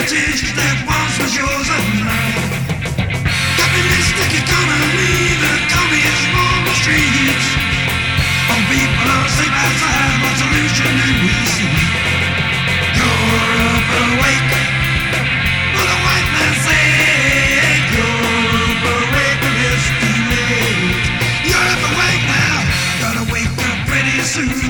heritage that once was yours and mine. Economy streets. People are safe as solution and we see. Europe awake. The white. Europe awake. Europe awake now. Gotta wake up pretty soon.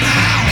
right now.